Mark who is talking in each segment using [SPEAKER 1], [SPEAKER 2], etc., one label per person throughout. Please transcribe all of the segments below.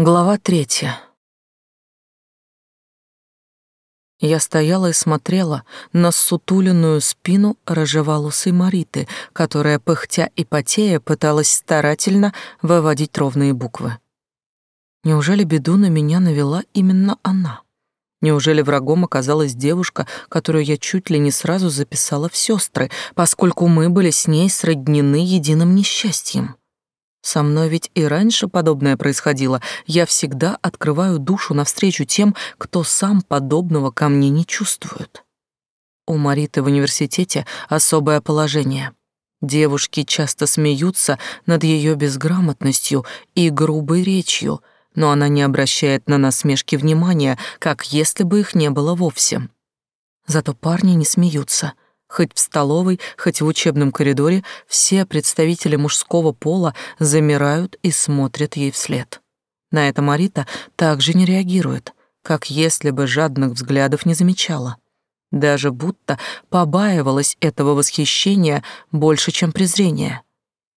[SPEAKER 1] Глава третья. Я стояла и смотрела на сутуленную спину рыжеволосой Мариты, которая, пыхтя и потея, пыталась старательно выводить ровные буквы. Неужели беду на меня навела именно она? Неужели врагом оказалась девушка, которую я чуть ли не сразу записала в сестры, поскольку мы были с ней сроднены единым несчастьем? Со мной ведь и раньше подобное происходило. Я всегда открываю душу навстречу тем, кто сам подобного ко мне не чувствует. У Мариты в университете особое положение. Девушки часто смеются над ее безграмотностью и грубой речью, но она не обращает на насмешки внимания, как если бы их не было вовсе. Зато парни не смеются — Хоть в столовой, хоть в учебном коридоре все представители мужского пола замирают и смотрят ей вслед. На это Марита также не реагирует, как если бы жадных взглядов не замечала. Даже будто побаивалась этого восхищения больше, чем презрения.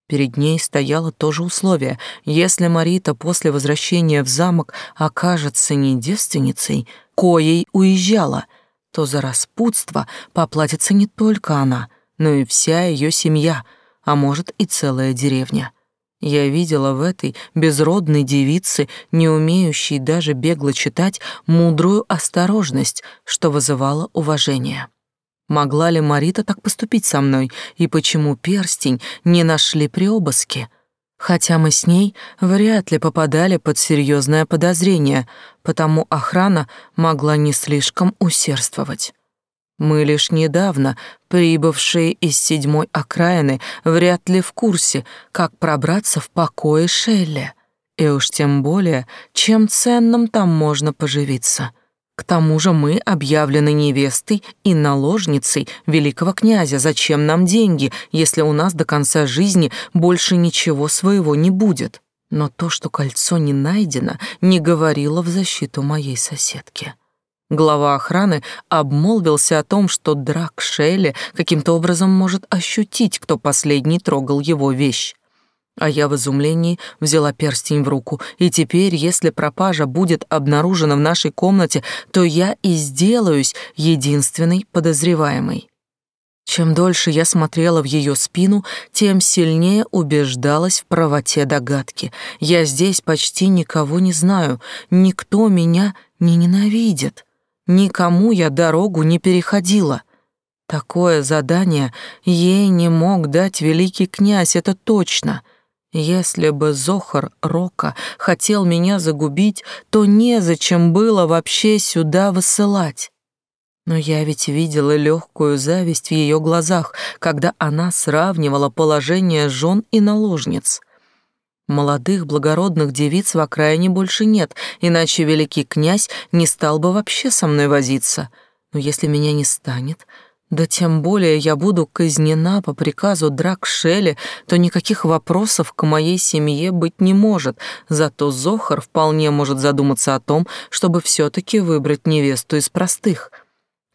[SPEAKER 1] Перед ней стояло то же условие. Если Марита после возвращения в замок окажется не девственницей, коей уезжала — то за распутство поплатится не только она, но и вся ее семья, а может и целая деревня. Я видела в этой безродной девице, не умеющей даже бегло читать, мудрую осторожность, что вызывало уважение. Могла ли Марита так поступить со мной, и почему перстень не нашли при обыске? Хотя мы с ней вряд ли попадали под серьезное подозрение, потому охрана могла не слишком усердствовать. Мы лишь недавно, прибывшие из седьмой окраины, вряд ли в курсе, как пробраться в покое Шелли, и уж тем более, чем ценным там можно поживиться — к тому же мы объявлены невестой и наложницей великого князя. Зачем нам деньги, если у нас до конца жизни больше ничего своего не будет? Но то, что кольцо не найдено, не говорило в защиту моей соседки. Глава охраны обмолвился о том, что Драк Шелли каким-то образом может ощутить, кто последний трогал его вещь. А я в изумлении взяла перстень в руку, и теперь, если пропажа будет обнаружена в нашей комнате, то я и сделаюсь единственной подозреваемой. Чем дольше я смотрела в ее спину, тем сильнее убеждалась в правоте догадки. Я здесь почти никого не знаю, никто меня не ненавидит, никому я дорогу не переходила. Такое задание ей не мог дать великий князь, это точно — если бы Зохар Рока хотел меня загубить, то незачем было вообще сюда высылать. Но я ведь видела легкую зависть в ее глазах, когда она сравнивала положение жен и наложниц. Молодых благородных девиц в окраине больше нет, иначе великий князь не стал бы вообще со мной возиться. Но если меня не станет, да тем более я буду казнена по приказу Дракшели, то никаких вопросов к моей семье быть не может, зато Зохар вполне может задуматься о том, чтобы все-таки выбрать невесту из простых.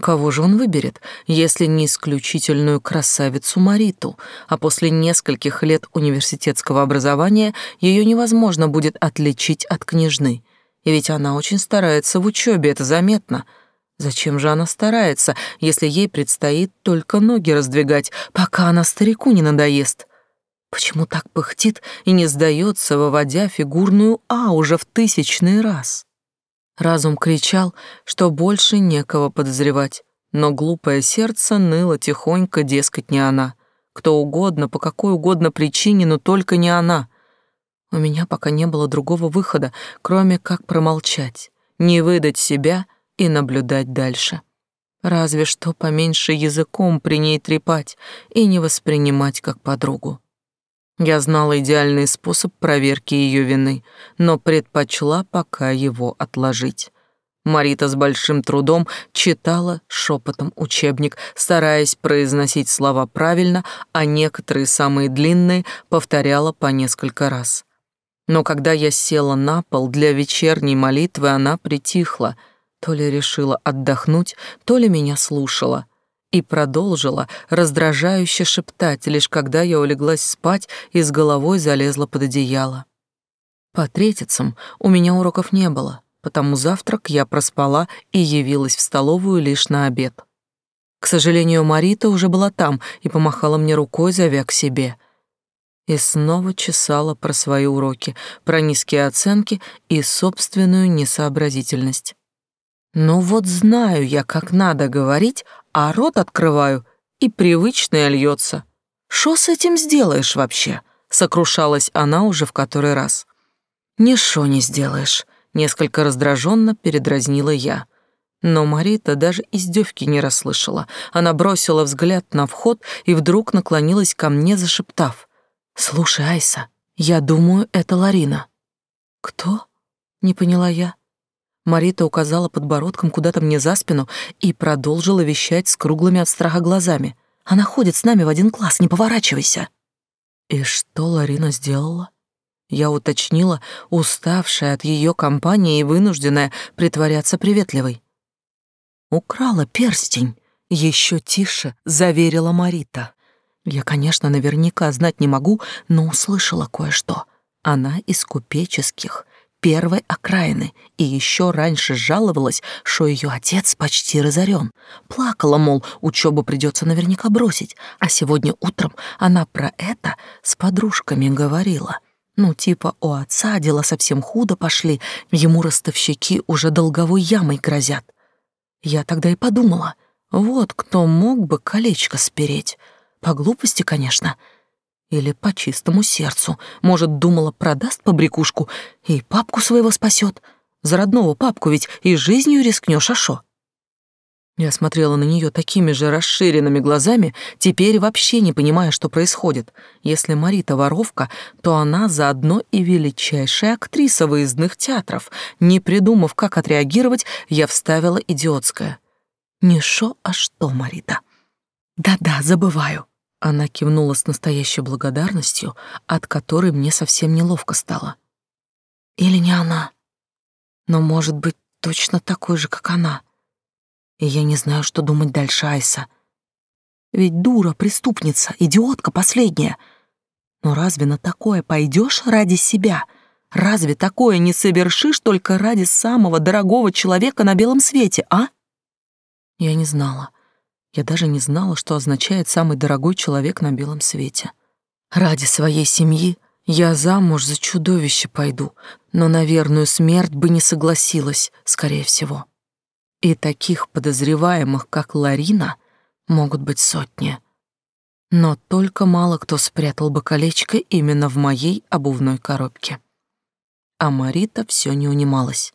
[SPEAKER 1] Кого же он выберет, если не исключительную красавицу Мариту, а после нескольких лет университетского образования ее невозможно будет отличить от княжны? И ведь она очень старается в учебе, это заметно — Зачем же она старается, если ей предстоит только ноги раздвигать, пока она старику не надоест? Почему так пыхтит и не сдается, выводя фигурную «а» уже в тысячный раз? Разум кричал, что больше некого подозревать, но глупое сердце ныло тихонько, дескать, не она. Кто угодно, по какой угодно причине, но только не она. У меня пока не было другого выхода, кроме как промолчать, не выдать себя — и наблюдать дальше. Разве что поменьше языком при ней трепать и не воспринимать как подругу. Я знала идеальный способ проверки ее вины, но предпочла пока его отложить. Марита с большим трудом читала шепотом учебник, стараясь произносить слова правильно, а некоторые, самые длинные, повторяла по несколько раз. Но когда я села на пол для вечерней молитвы, она притихла — то ли решила отдохнуть, то ли меня слушала. И продолжила раздражающе шептать, лишь когда я улеглась спать и с головой залезла под одеяло. По третицам у меня уроков не было, потому завтрак я проспала и явилась в столовую лишь на обед. К сожалению, Марита уже была там и помахала мне рукой, зовя к себе. И снова чесала про свои уроки, про низкие оценки и собственную несообразительность. Ну вот знаю я, как надо говорить, а рот открываю, и привычное льется. Что с этим сделаешь вообще? Сокрушалась она уже в который раз. Ничего не сделаешь, несколько раздраженно передразнила я. Но Марита даже издевки не расслышала. Она бросила взгляд на вход и вдруг наклонилась ко мне, зашептав. «Слушай, Айса, я думаю, это Ларина». «Кто?» — не поняла я. Марита указала подбородком куда-то мне за спину и продолжила вещать с круглыми от страха глазами. «Она ходит с нами в один класс, не поворачивайся». И что Ларина сделала? Я уточнила, уставшая от ее компании и вынужденная притворяться приветливой. Украла перстень, еще тише заверила Марита. Я, конечно, наверняка знать не могу, но услышала кое-что. Она из купеческих, первой окраины, и еще раньше жаловалась, что ее отец почти разорен. Плакала, мол, учебу придется наверняка бросить, а сегодня утром она про это с подружками говорила. Ну, типа, у отца дела совсем худо пошли, ему ростовщики уже долговой ямой грозят. Я тогда и подумала, вот кто мог бы колечко спереть. По глупости, конечно. Или по чистому сердцу. Может, думала, продаст побрякушку и папку своего спасет. За родного папку ведь и жизнью рискнешь, а шо? Я смотрела на нее такими же расширенными глазами, теперь вообще не понимая, что происходит. Если Марита воровка, то она заодно и величайшая актриса выездных театров. Не придумав, как отреагировать, я вставила идиотское. «Не шо, а что, Марита?» «Да-да, забываю». Она кивнула с настоящей благодарностью, от которой мне совсем неловко стало. «Или не она, но, может быть, точно такой же, как она» и я не знаю, что думать дальше, Айса. Ведь дура, преступница, идиотка последняя. Но разве на такое пойдешь ради себя? Разве такое не совершишь только ради самого дорогого человека на белом свете, а? Я не знала. Я даже не знала, что означает самый дорогой человек на белом свете. Ради своей семьи я замуж за чудовище пойду, но на верную смерть бы не согласилась, скорее всего. И таких подозреваемых, как Ларина, могут быть сотни. Но только мало кто спрятал бы колечко именно в моей обувной коробке. А Марита все не унималась.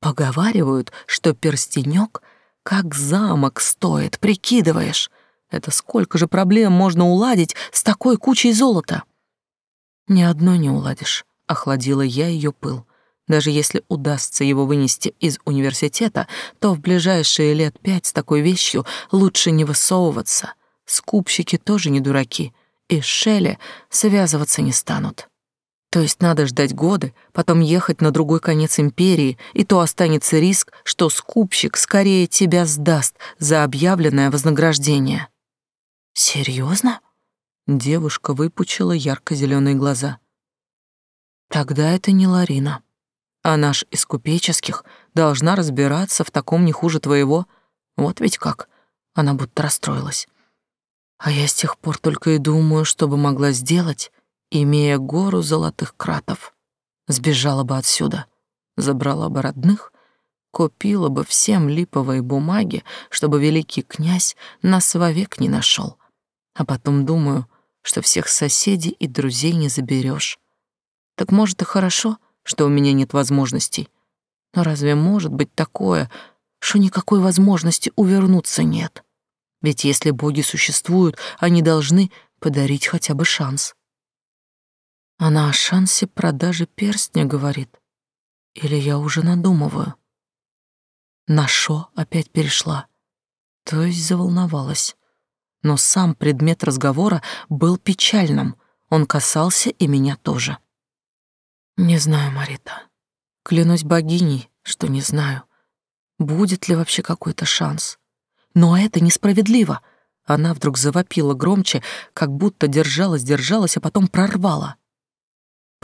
[SPEAKER 1] Поговаривают, что перстенек как замок стоит, прикидываешь. Это сколько же проблем можно уладить с такой кучей золота? Ни одной не уладишь, охладила я ее пыл. Даже если удастся его вынести из университета, то в ближайшие лет пять с такой вещью лучше не высовываться. Скупщики тоже не дураки, и Шелли связываться не станут. То есть надо ждать годы, потом ехать на другой конец империи, и то останется риск, что скупщик скорее тебя сдаст за объявленное вознаграждение. Серьезно? Девушка выпучила ярко-зеленые глаза. Тогда это не Ларина. А наш из купеческих должна разбираться в таком не хуже твоего. Вот ведь как. Она будто расстроилась. А я с тех пор только и думаю, что бы могла сделать, имея гору золотых кратов. Сбежала бы отсюда, забрала бы родных, купила бы всем липовые бумаги, чтобы великий князь нас вовек не нашел. А потом думаю, что всех соседей и друзей не заберешь. Так может и хорошо, что у меня нет возможностей. Но разве может быть такое, что никакой возможности увернуться нет? Ведь если боги существуют, они должны подарить хотя бы шанс. Она о шансе продажи перстня говорит. Или я уже надумываю? На шо опять перешла, то есть заволновалась. Но сам предмет разговора был печальным, он касался и меня тоже. Не знаю, Марита. Клянусь богиней, что не знаю. Будет ли вообще какой-то шанс? Но это несправедливо. Она вдруг завопила громче, как будто держалась-держалась, а потом прорвала.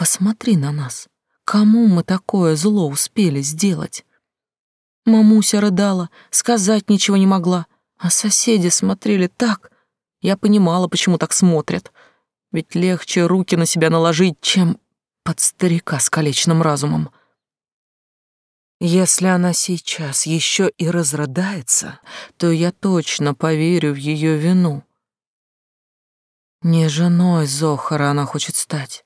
[SPEAKER 1] Посмотри на нас. Кому мы такое зло успели сделать? Мамуся рыдала, сказать ничего не могла, а соседи смотрели так. Я понимала, почему так смотрят. Ведь легче руки на себя наложить, чем под старика с колечным разумом. Если она сейчас еще и разрыдается, то я точно поверю в ее вину. Не женой Зохара она хочет стать.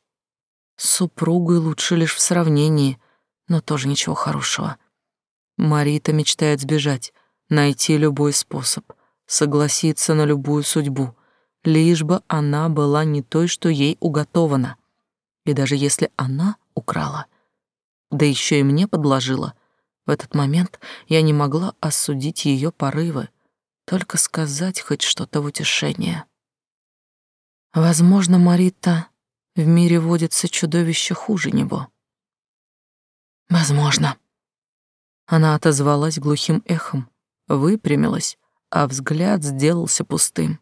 [SPEAKER 1] Супругой лучше лишь в сравнении, но тоже ничего хорошего. Марита мечтает сбежать, найти любой способ, согласиться на любую судьбу, лишь бы она была не той, что ей уготована. И даже если она украла, да еще и мне подложила — в этот момент я не могла осудить ее порывы, только сказать хоть что-то в утешение. Возможно, Марита в мире водится чудовище хуже него. Возможно. Она отозвалась глухим эхом, выпрямилась, а взгляд сделался пустым.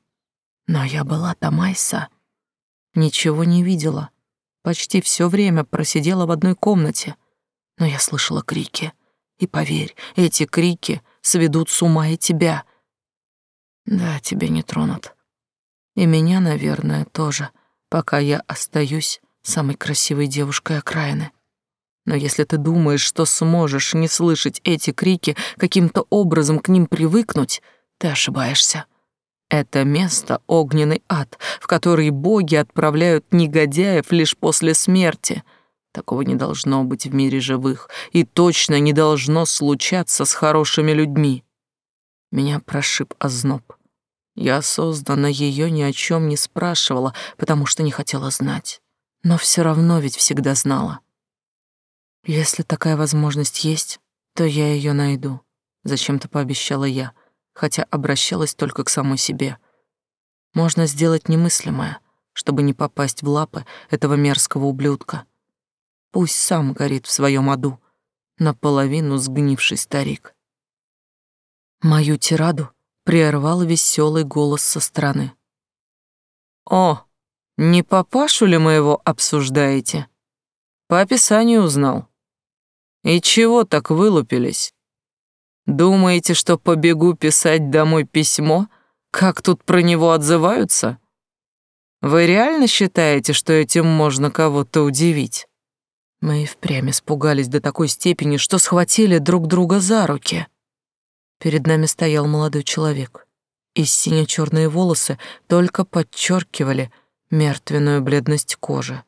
[SPEAKER 1] Но я была Тамайса. Ничего не видела. Почти все время просидела в одной комнате, но я слышала крики — и поверь, эти крики сведут с ума и тебя. Да, тебя не тронут. И меня, наверное, тоже, пока я остаюсь самой красивой девушкой окраины. Но если ты думаешь, что сможешь не слышать эти крики, каким-то образом к ним привыкнуть, ты ошибаешься. Это место — огненный ад, в который боги отправляют негодяев лишь после смерти — Такого не должно быть в мире живых, и точно не должно случаться с хорошими людьми. Меня прошиб озноб. Я осознанно ее ни о чем не спрашивала, потому что не хотела знать. Но все равно ведь всегда знала. Если такая возможность есть, то я ее найду. Зачем-то пообещала я, хотя обращалась только к самой себе. Можно сделать немыслимое, чтобы не попасть в лапы этого мерзкого ублюдка. Пусть сам горит в своем аду, наполовину сгнивший старик. Мою тираду прервал веселый голос со стороны. «О, не папашу ли моего обсуждаете? По описанию узнал. И чего так вылупились? Думаете, что побегу писать домой письмо, как тут про него отзываются? Вы реально считаете, что этим можно кого-то удивить?» Мы и впрямь испугались до такой степени, что схватили друг друга за руки. Перед нами стоял молодой человек, и сине-черные волосы только подчеркивали мертвенную бледность кожи.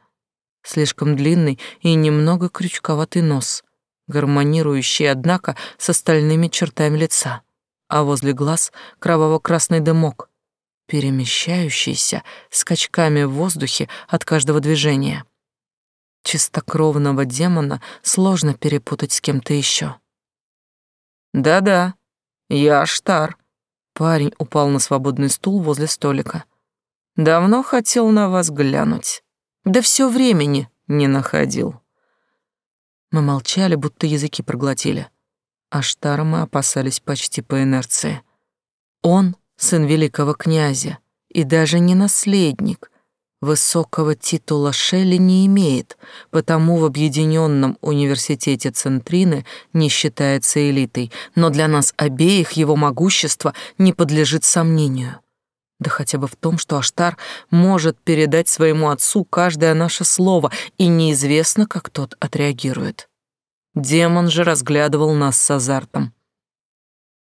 [SPEAKER 1] Слишком длинный и немного крючковатый нос, гармонирующий, однако, с остальными чертами лица, а возле глаз кроваво-красный дымок, перемещающийся скачками в воздухе от каждого движения. Чистокровного демона сложно перепутать с кем-то еще. «Да-да, я Аштар». Парень упал на свободный стул возле столика. «Давно хотел на вас глянуть. Да все времени не находил». Мы молчали, будто языки проглотили. Аштара мы опасались почти по инерции. Он — сын великого князя, и даже не наследник, Высокого титула Шелли не имеет, потому в Объединенном университете Центрины не считается элитой, но для нас обеих его могущество не подлежит сомнению. Да хотя бы в том, что Аштар может передать своему отцу каждое наше слово, и неизвестно, как тот отреагирует. Демон же разглядывал нас с азартом.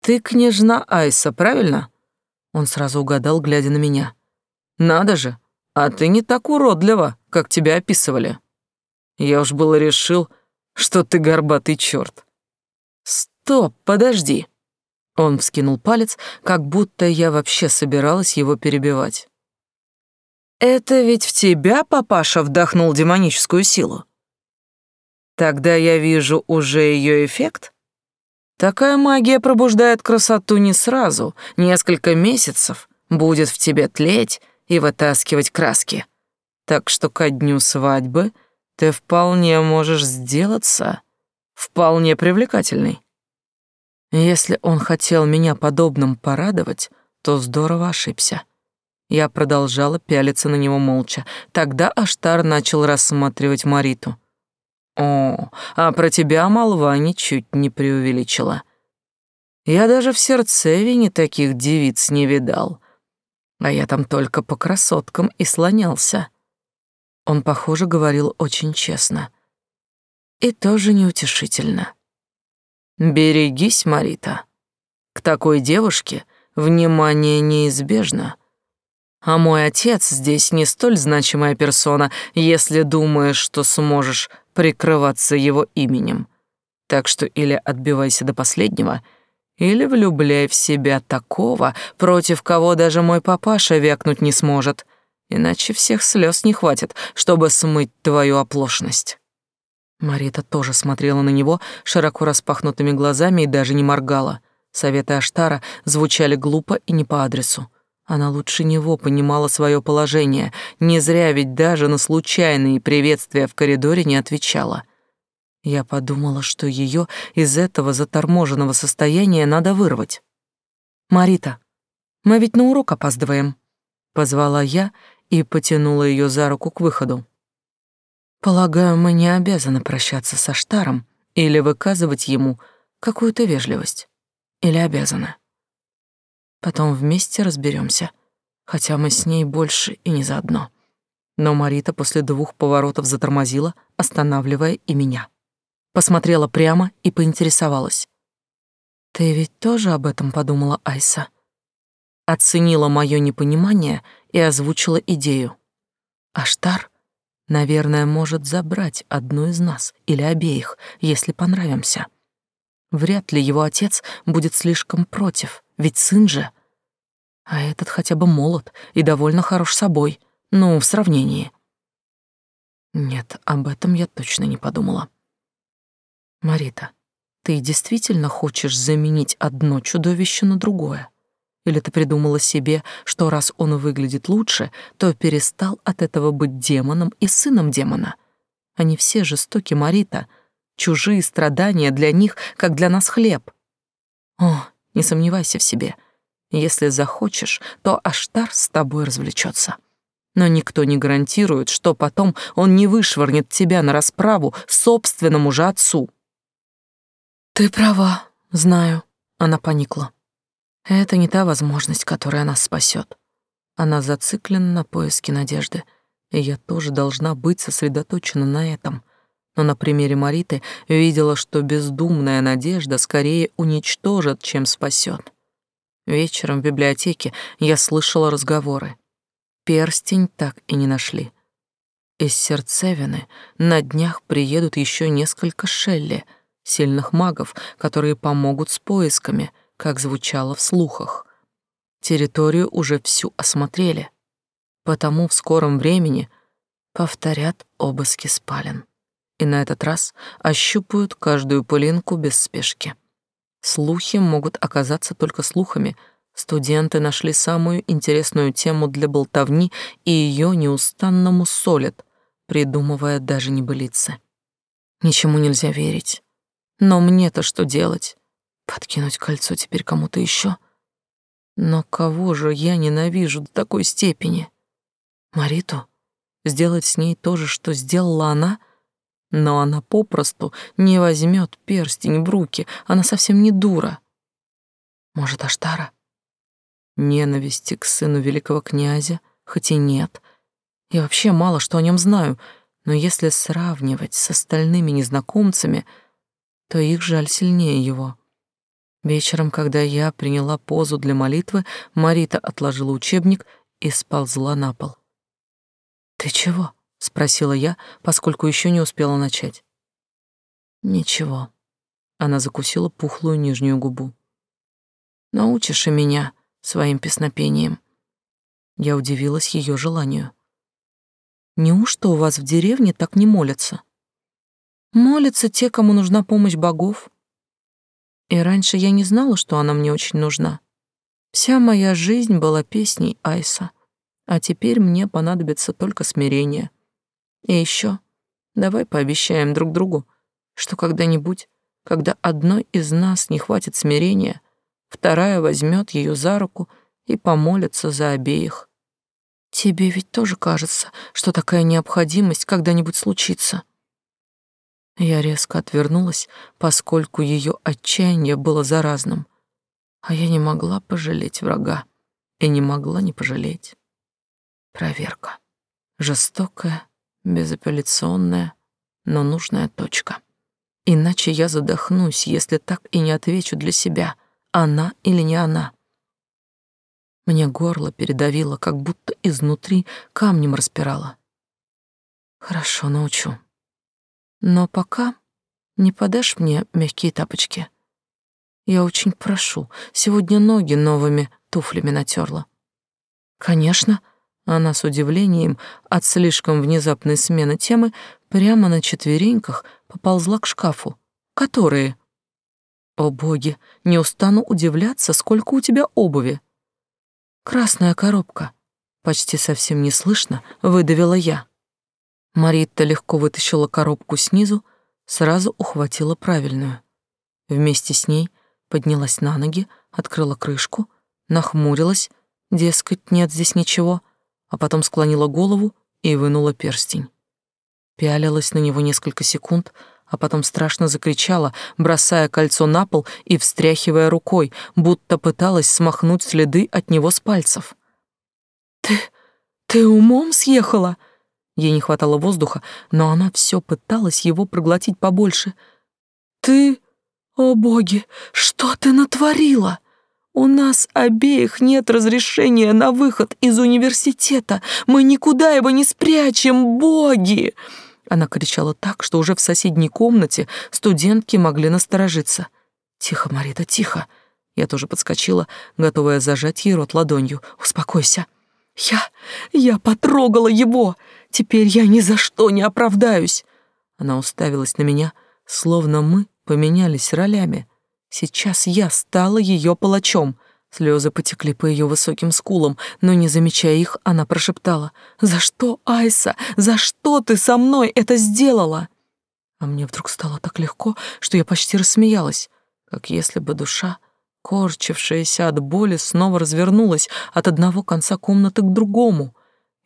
[SPEAKER 1] «Ты княжна Айса, правильно?» Он сразу угадал, глядя на меня. «Надо же, а ты не так уродлива, как тебя описывали. Я уж было решил, что ты горбатый черт. Стоп, подожди. Он вскинул палец, как будто я вообще собиралась его перебивать. Это ведь в тебя папаша вдохнул демоническую силу. Тогда я вижу уже ее эффект. Такая магия пробуждает красоту не сразу, несколько месяцев, будет в тебе тлеть, и вытаскивать краски. Так что ко дню свадьбы ты вполне можешь сделаться вполне привлекательной. Если он хотел меня подобным порадовать, то здорово ошибся. Я продолжала пялиться на него молча. Тогда Аштар начал рассматривать Мариту. О, а про тебя молва ничуть не преувеличила. Я даже в Сердцевине таких девиц не видал. А я там только по красоткам и слонялся. Он, похоже, говорил очень честно. И тоже неутешительно. Берегись, Марита. К такой девушке внимание неизбежно. А мой отец здесь не столь значимая персона, если думаешь, что сможешь прикрываться его именем. Так что или отбивайся до последнего, или влюбляй в себя такого, против кого даже мой папаша вякнуть не сможет, иначе всех слез не хватит, чтобы смыть твою оплошность. Марита тоже смотрела на него широко распахнутыми глазами и даже не моргала. Советы Аштара звучали глупо и не по адресу. Она лучше него понимала свое положение, не зря ведь даже на случайные приветствия в коридоре не отвечала. Я подумала, что ее из этого заторможенного состояния надо вырвать. «Марита, мы ведь на урок опаздываем», — позвала я и потянула ее за руку к выходу. «Полагаю, мы не обязаны прощаться со Штаром или выказывать ему какую-то вежливость. Или обязаны?» Потом вместе разберемся, хотя мы с ней больше и не заодно. Но Марита после двух поворотов затормозила, останавливая и меня. Посмотрела прямо и поинтересовалась. «Ты ведь тоже об этом подумала, Айса?» Оценила мое непонимание и озвучила идею. «Аштар, наверное, может забрать одну из нас или обеих, если понравимся. Вряд ли его отец будет слишком против, ведь сын же. А этот хотя бы молод и довольно хорош собой, ну, в сравнении. Нет, об этом я точно не подумала. Марита, ты действительно хочешь заменить одно чудовище на другое? Или ты придумала себе, что раз он выглядит лучше, то перестал от этого быть демоном и сыном демона? Они все жестоки, Марита. Чужие страдания для них, как для нас хлеб. О, не сомневайся в себе. Если захочешь, то Аштар с тобой развлечется. Но никто не гарантирует, что потом он не вышвырнет тебя на расправу собственному же отцу. Ты права, знаю, она поникла. Это не та возможность, которая нас спасет. Она зациклена на поиске надежды, и я тоже должна быть сосредоточена на этом но на примере Мариты видела, что бездумная надежда скорее уничтожит, чем спасет. Вечером в библиотеке я слышала разговоры. Перстень так и не нашли. Из сердцевины на днях приедут еще несколько Шелли, сильных магов, которые помогут с поисками, как звучало в слухах. Территорию уже всю осмотрели, потому в скором времени повторят обыски спален и на этот раз ощупают каждую пылинку без спешки. Слухи могут оказаться только слухами. Студенты нашли самую интересную тему для болтовни и ее неустанно мусолят, придумывая даже небылицы. Ничему нельзя верить. Но мне-то что делать? Подкинуть кольцо теперь кому-то еще? Но кого же я ненавижу до такой степени? Мариту? Сделать с ней то же, что сделала она — но она попросту не возьмет перстень в руки, она совсем не дура. Может, Аштара? Ненависти к сыну великого князя, хоть и нет. Я вообще мало что о нем знаю, но если сравнивать с остальными незнакомцами, то их жаль сильнее его. Вечером, когда я приняла позу для молитвы, Марита отложила учебник и сползла на пол. «Ты чего?» — спросила я, поскольку еще не успела начать. «Ничего». Она закусила пухлую нижнюю губу. «Научишь и меня своим песнопением». Я удивилась ее желанию. «Неужто у вас в деревне так не молятся?» «Молятся те, кому нужна помощь богов. И раньше я не знала, что она мне очень нужна. Вся моя жизнь была песней Айса, а теперь мне понадобится только смирение». И еще, давай пообещаем друг другу, что когда-нибудь, когда одной из нас не хватит смирения, вторая возьмет ее за руку и помолится за обеих. Тебе ведь тоже кажется, что такая необходимость когда-нибудь случится. Я резко отвернулась, поскольку ее отчаяние было заразным, а я не могла пожалеть врага и не могла не пожалеть. Проверка. Жестокая, безапелляционная, но нужная точка. Иначе я задохнусь, если так и не отвечу для себя, она или не она. Мне горло передавило, как будто изнутри камнем распирало. Хорошо, научу. Но пока не подашь мне мягкие тапочки. Я очень прошу, сегодня ноги новыми туфлями натерла. Конечно, она с удивлением от слишком внезапной смены темы прямо на четвереньках поползла к шкафу. Которые? О боги, не устану удивляться, сколько у тебя обуви. Красная коробка. Почти совсем не слышно, выдавила я. Маритта легко вытащила коробку снизу, сразу ухватила правильную. Вместе с ней поднялась на ноги, открыла крышку, нахмурилась, дескать, нет здесь ничего, а потом склонила голову и вынула перстень. Пялилась на него несколько секунд, а потом страшно закричала, бросая кольцо на пол и встряхивая рукой, будто пыталась смахнуть следы от него с пальцев. «Ты... ты умом съехала?» Ей не хватало воздуха, но она все пыталась его проглотить побольше. «Ты... О боги, что ты натворила? У нас обеих нет разрешения на выход из университета. Мы никуда его не спрячем, боги!» Она кричала так, что уже в соседней комнате студентки могли насторожиться. «Тихо, Марита, тихо!» Я тоже подскочила, готовая зажать ей рот ладонью. «Успокойся!» «Я... я потрогала его! Теперь я ни за что не оправдаюсь!» Она уставилась на меня, словно мы поменялись ролями. Сейчас я стала ее палачом. Слезы потекли по ее высоким скулам, но, не замечая их, она прошептала. «За что, Айса? За что ты со мной это сделала?» А мне вдруг стало так легко, что я почти рассмеялась, как если бы душа корчившаяся от боли, снова развернулась от одного конца комнаты к другому.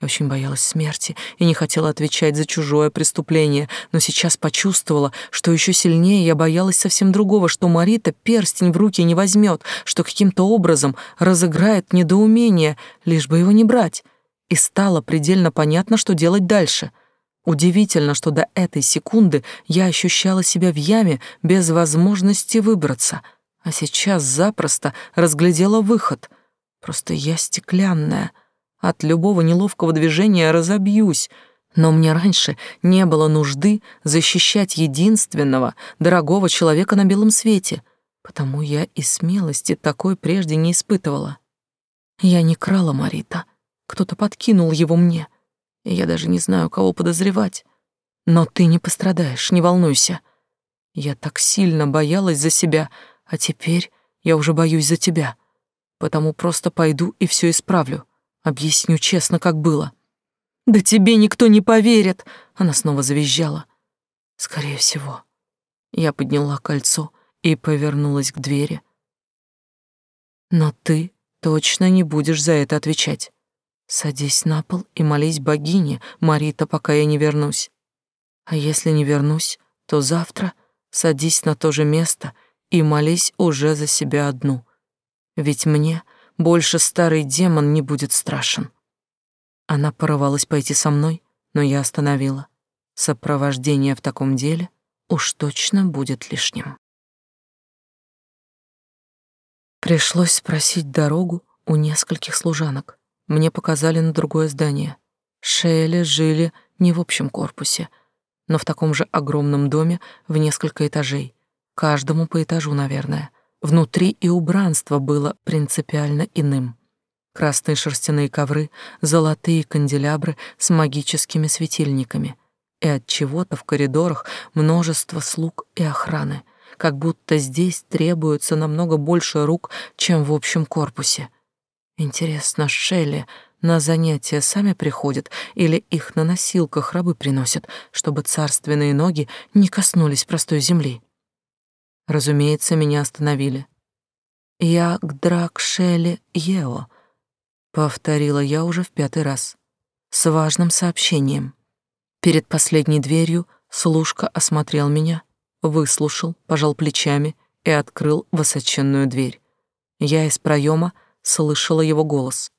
[SPEAKER 1] Я очень боялась смерти и не хотела отвечать за чужое преступление, но сейчас почувствовала, что еще сильнее я боялась совсем другого, что Марита перстень в руки не возьмет, что каким-то образом разыграет недоумение, лишь бы его не брать. И стало предельно понятно, что делать дальше. Удивительно, что до этой секунды я ощущала себя в яме без возможности выбраться — а сейчас запросто разглядела выход. Просто я стеклянная. От любого неловкого движения разобьюсь. Но мне раньше не было нужды защищать единственного, дорогого человека на белом свете, потому я и смелости такой прежде не испытывала. Я не крала Марита. Кто-то подкинул его мне. И я даже не знаю, кого подозревать. Но ты не пострадаешь, не волнуйся. Я так сильно боялась за себя, а теперь я уже боюсь за тебя, потому просто пойду и все исправлю. Объясню честно, как было. Да тебе никто не поверит, она снова завизжала. Скорее всего. Я подняла кольцо и повернулась к двери. Но ты точно не будешь за это отвечать. Садись на пол и молись богине, Марита, пока я не вернусь. А если не вернусь, то завтра садись на то же место и молись уже за себя одну. Ведь мне больше старый демон не будет страшен. Она порывалась пойти со мной, но я остановила. Сопровождение в таком деле уж точно будет лишним. Пришлось спросить дорогу у нескольких служанок. Мне показали на другое здание. Шейли жили не в общем корпусе, но в таком же огромном доме в несколько этажей — Каждому по этажу, наверное. Внутри и убранство было принципиально иным. Красные шерстяные ковры, золотые канделябры с магическими светильниками. И от чего-то в коридорах множество слуг и охраны, как будто здесь требуется намного больше рук, чем в общем корпусе. Интересно, Шелли на занятия сами приходят или их на носилках рабы приносят, чтобы царственные ноги не коснулись простой земли? Разумеется, меня остановили. «Я к Дракшеле Ео», — повторила я уже в пятый раз, с важным сообщением. Перед последней дверью Служка осмотрел меня, выслушал, пожал плечами и открыл высоченную дверь. Я из проема слышала его голос.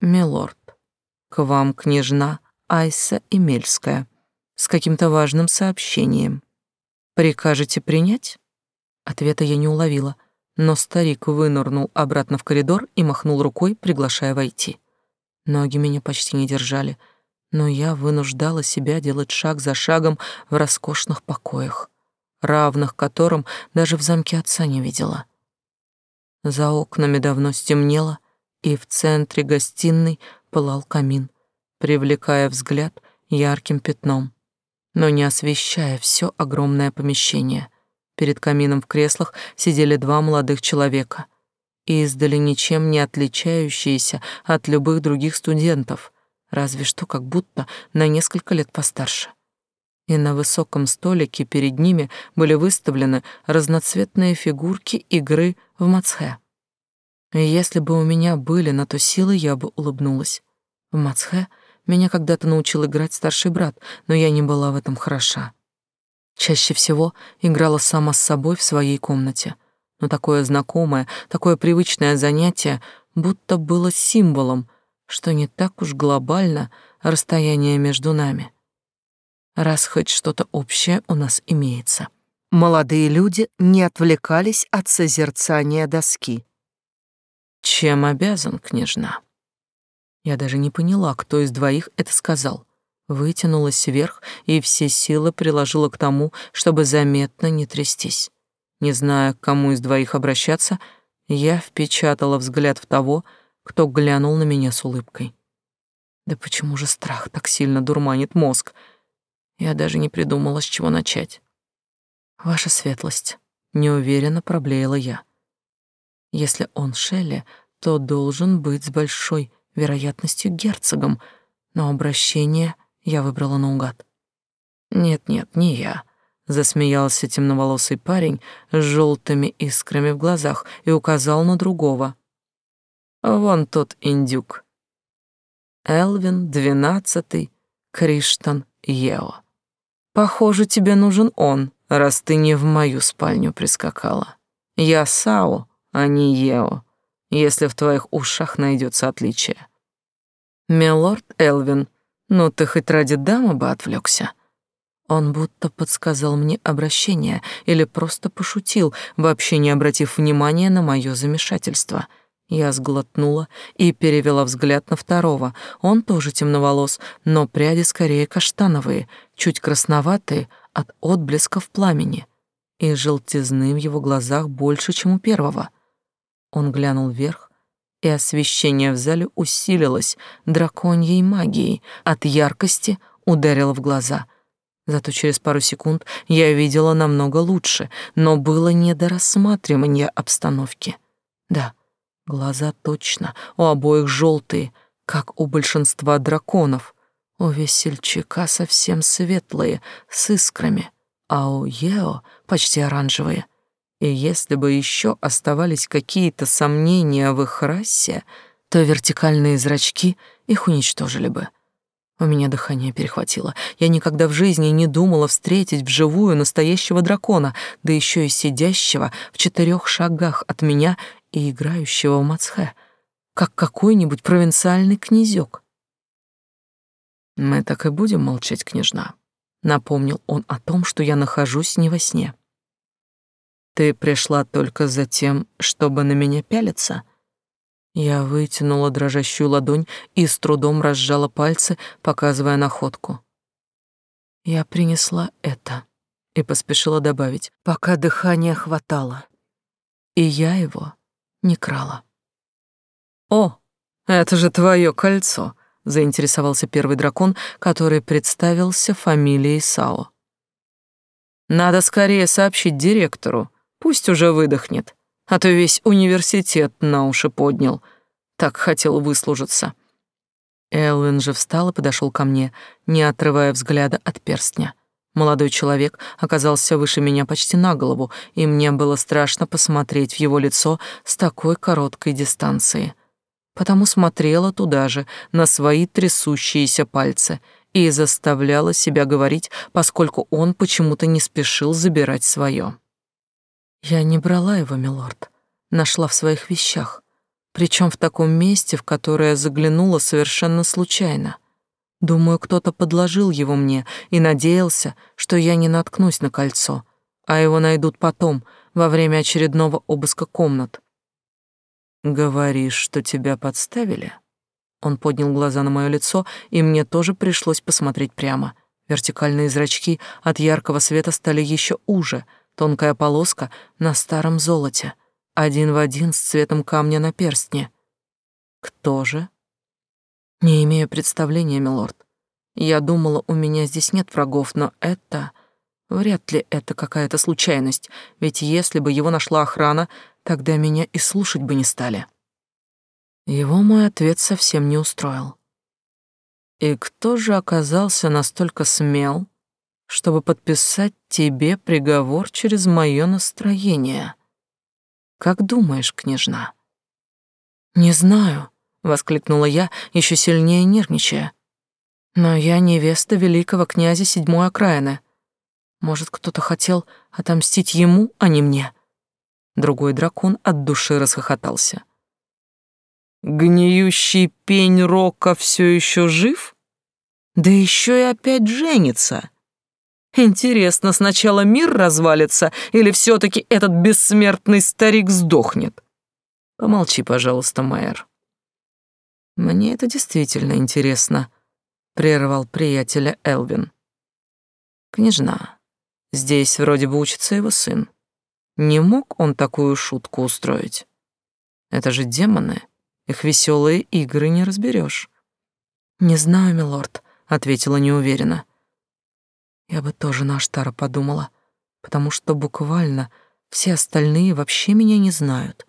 [SPEAKER 1] «Милорд, к вам княжна Айса Эмельская с каким-то важным сообщением. Прикажете принять?» Ответа я не уловила, но старик вынырнул обратно в коридор и махнул рукой, приглашая войти. Ноги меня почти не держали, но я вынуждала себя делать шаг за шагом в роскошных покоях, равных которым даже в замке отца не видела. За окнами давно стемнело, и в центре гостиной пылал камин, привлекая взгляд ярким пятном, но не освещая все огромное помещение. Перед камином в креслах сидели два молодых человека, издали ничем не отличающиеся от любых других студентов, разве что как будто на несколько лет постарше. И на высоком столике перед ними были выставлены разноцветные фигурки игры в мацхе. Если бы у меня были на то силы, я бы улыбнулась. В мацхе меня когда-то научил играть старший брат, но я не была в этом хороша. Чаще всего играла сама с собой в своей комнате. Но такое знакомое, такое привычное занятие будто было символом, что не так уж глобально расстояние между нами. Раз хоть что-то общее у нас имеется. Молодые люди не отвлекались от созерцания доски. «Чем обязан, княжна?» Я даже не поняла, кто из двоих это сказал вытянулась вверх и все силы приложила к тому, чтобы заметно не трястись. Не зная, к кому из двоих обращаться, я впечатала взгляд в того, кто глянул на меня с улыбкой. Да почему же страх так сильно дурманит мозг? Я даже не придумала, с чего начать. Ваша светлость, неуверенно проблеяла я. Если он Шелли, то должен быть с большой вероятностью герцогом, но обращение — я выбрала наугад. «Нет-нет, не я», — засмеялся темноволосый парень с желтыми искрами в глазах и указал на другого. «Вон тот индюк. Элвин, двенадцатый, Криштан Ео. Похоже, тебе нужен он, раз ты не в мою спальню прискакала. Я Сао, а не Ео, если в твоих ушах найдется отличие». «Милорд Элвин», ну ты хоть ради дамы бы отвлекся. Он будто подсказал мне обращение или просто пошутил, вообще не обратив внимания на мое замешательство. Я сглотнула и перевела взгляд на второго. Он тоже темноволос, но пряди скорее каштановые, чуть красноватые от отблесков пламени. И желтизны в его глазах больше, чем у первого. Он глянул вверх, и освещение в зале усилилось драконьей магией, от яркости ударило в глаза. Зато через пару секунд я видела намного лучше, но было не до рассматривания обстановки. Да, глаза точно, у обоих желтые, как у большинства драконов. У весельчака совсем светлые, с искрами, а у Ео почти оранжевые — и если бы еще оставались какие-то сомнения в их расе, то вертикальные зрачки их уничтожили бы. У меня дыхание перехватило. Я никогда в жизни не думала встретить вживую настоящего дракона, да еще и сидящего в четырех шагах от меня и играющего в мацхе, как какой-нибудь провинциальный князек. «Мы так и будем молчать, княжна», — напомнил он о том, что я нахожусь не во сне. Ты пришла только за тем, чтобы на меня пялиться? Я вытянула дрожащую ладонь и с трудом разжала пальцы, показывая находку. Я принесла это и поспешила добавить, пока дыхания хватало. И я его не крала. О, это же твое кольцо, заинтересовался первый дракон, который представился фамилией Сао. Надо скорее сообщить директору, Пусть уже выдохнет, а то весь университет на уши поднял. Так хотел выслужиться. Элвин же встал и подошел ко мне, не отрывая взгляда от перстня. Молодой человек оказался выше меня почти на голову, и мне было страшно посмотреть в его лицо с такой короткой дистанции. Потому смотрела туда же, на свои трясущиеся пальцы, и заставляла себя говорить, поскольку он почему-то не спешил забирать свое. Я не брала его, милорд, нашла в своих вещах, причем в таком месте, в которое заглянула совершенно случайно. Думаю, кто-то подложил его мне и надеялся, что я не наткнусь на кольцо, а его найдут потом, во время очередного обыска комнат. Говоришь, что тебя подставили? Он поднял глаза на мое лицо, и мне тоже пришлось посмотреть прямо. Вертикальные зрачки от яркого света стали еще уже, тонкая полоска на старом золоте, один в один с цветом камня на перстне. Кто же? Не имею представления, милорд. Я думала, у меня здесь нет врагов, но это... Вряд ли это какая-то случайность, ведь если бы его нашла охрана, тогда меня и слушать бы не стали. Его мой ответ совсем не устроил. И кто же оказался настолько смел, чтобы подписать тебе приговор через мое настроение? Как думаешь, княжна? Не знаю, воскликнула я, еще сильнее нервничая. Но я невеста великого князя седьмой окраины. Может, кто-то хотел отомстить ему, а не мне? Другой дракон от души расхохотался. Гниющий пень рока все еще жив? Да еще и опять женится. Интересно, сначала мир развалится, или все-таки этот бессмертный старик сдохнет? Помолчи, пожалуйста, Майер. Мне это действительно интересно, прервал приятеля Элвин. Княжна, здесь вроде бы учится его сын. Не мог он такую шутку устроить? Это же демоны, их веселые игры не разберешь. Не знаю, милорд, ответила неуверенно. Я бы тоже на Аштара подумала, потому что буквально все остальные вообще меня не знают,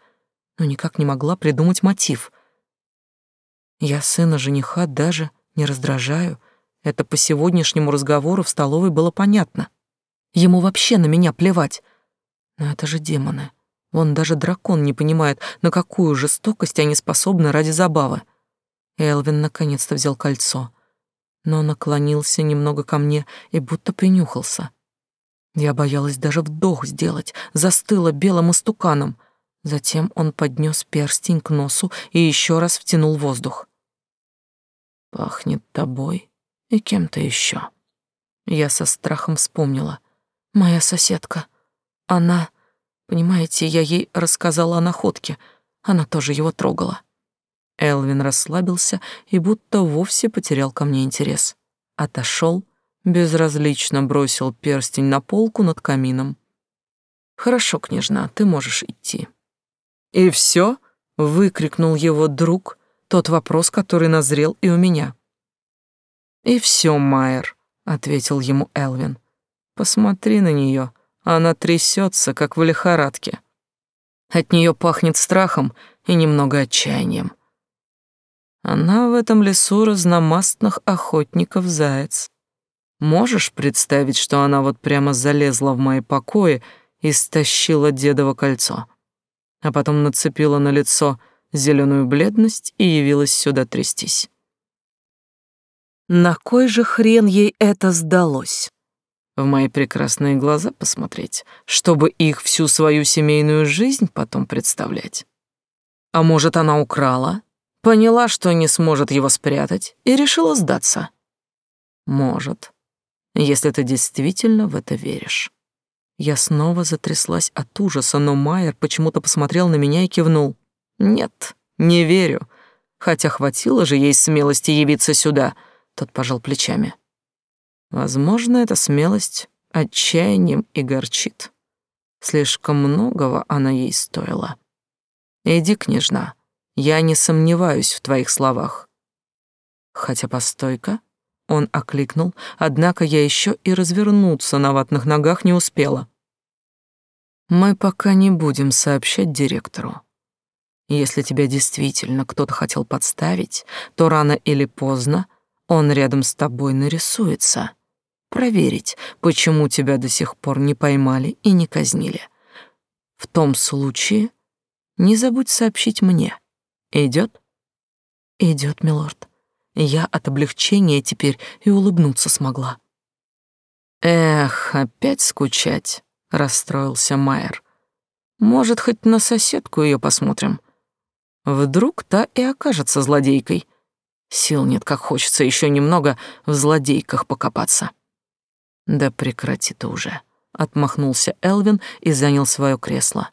[SPEAKER 1] но никак не могла придумать мотив. Я сына жениха даже не раздражаю, это по сегодняшнему разговору в столовой было понятно. Ему вообще на меня плевать. Но это же демоны. Вон даже дракон не понимает, на какую жестокость они способны ради забавы. Элвин наконец-то взял кольцо, но наклонился немного ко мне и будто принюхался. Я боялась даже вдох сделать, застыла белым истуканом. Затем он поднес перстень к носу и еще раз втянул воздух. «Пахнет тобой и кем-то еще. Я со страхом вспомнила. «Моя соседка. Она...» Понимаете, я ей рассказала о находке. Она тоже его трогала. Элвин расслабился и будто вовсе потерял ко мне интерес. Отошел, безразлично бросил перстень на полку над камином. «Хорошо, княжна, ты можешь идти». «И все?» — выкрикнул его друг, тот вопрос, который назрел и у меня. «И все, Майер», — ответил ему Элвин. «Посмотри на нее, она трясется, как в лихорадке. От нее пахнет страхом и немного отчаянием. Она в этом лесу разномастных охотников заяц. Можешь представить, что она вот прямо залезла в мои покои и стащила дедово кольцо, а потом нацепила на лицо зеленую бледность и явилась сюда трястись? На кой же хрен ей это сдалось? в мои прекрасные глаза посмотреть, чтобы их всю свою семейную жизнь потом представлять. А может, она украла, поняла, что не сможет его спрятать и решила сдаться? Может, если ты действительно в это веришь. Я снова затряслась от ужаса, но Майер почему-то посмотрел на меня и кивнул. «Нет, не верю. Хотя хватило же ей смелости явиться сюда». Тот пожал плечами. Возможно, эта смелость отчаянием и горчит. Слишком многого она ей стоила. Иди, княжна, я не сомневаюсь в твоих словах. Хотя постойка, он окликнул, однако я еще и развернуться на ватных ногах не успела. Мы пока не будем сообщать директору. Если тебя действительно кто-то хотел подставить, то рано или поздно он рядом с тобой нарисуется проверить, почему тебя до сих пор не поймали и не казнили. В том случае не забудь сообщить мне. Идет? Идет, милорд. Я от облегчения теперь и улыбнуться смогла. «Эх, опять скучать», — расстроился Майер. «Может, хоть на соседку ее посмотрим? Вдруг та и окажется злодейкой. Сил нет, как хочется еще немного в злодейках покопаться». «Да прекрати ты уже», — отмахнулся Элвин и занял свое кресло.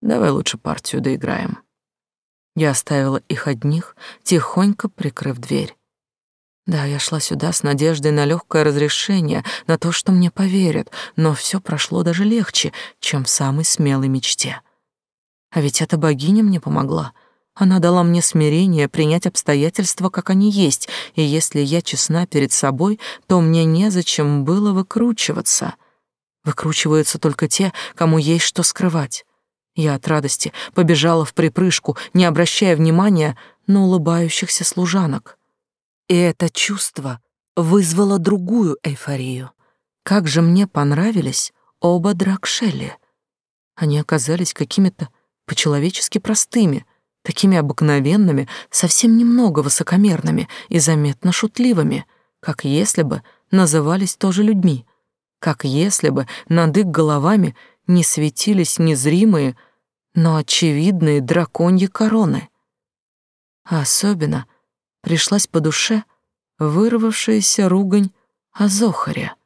[SPEAKER 1] «Давай лучше партию доиграем». Я оставила их одних, тихонько прикрыв дверь. Да, я шла сюда с надеждой на легкое разрешение, на то, что мне поверят, но все прошло даже легче, чем в самой смелой мечте. А ведь эта богиня мне помогла. Она дала мне смирение принять обстоятельства, как они есть, и если я честна перед собой, то мне незачем было выкручиваться. Выкручиваются только те, кому есть что скрывать. Я от радости побежала в припрыжку, не обращая внимания на улыбающихся служанок. И это чувство вызвало другую эйфорию. Как же мне понравились оба Дракшелли. Они оказались какими-то по-человечески простыми, такими обыкновенными, совсем немного высокомерными и заметно шутливыми, как если бы назывались тоже людьми, как если бы над их головами не светились незримые, но очевидные драконьи короны. Особенно — пришлась по душе вырвавшаяся ругань о Зохаре,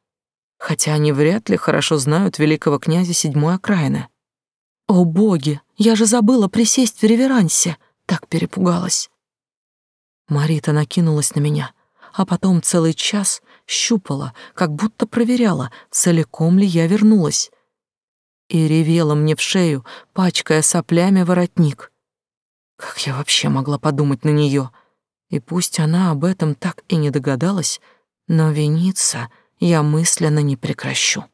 [SPEAKER 1] хотя они вряд ли хорошо знают великого князя седьмой окраины. О боги, я же забыла присесть в реверансе, так перепугалась. Марита накинулась на меня, а потом целый час щупала, как будто проверяла, целиком ли я вернулась, и ревела мне в шею, пачкая соплями воротник. Как я вообще могла подумать на нее? И пусть она об этом так и не догадалась, но виниться я мысленно не прекращу.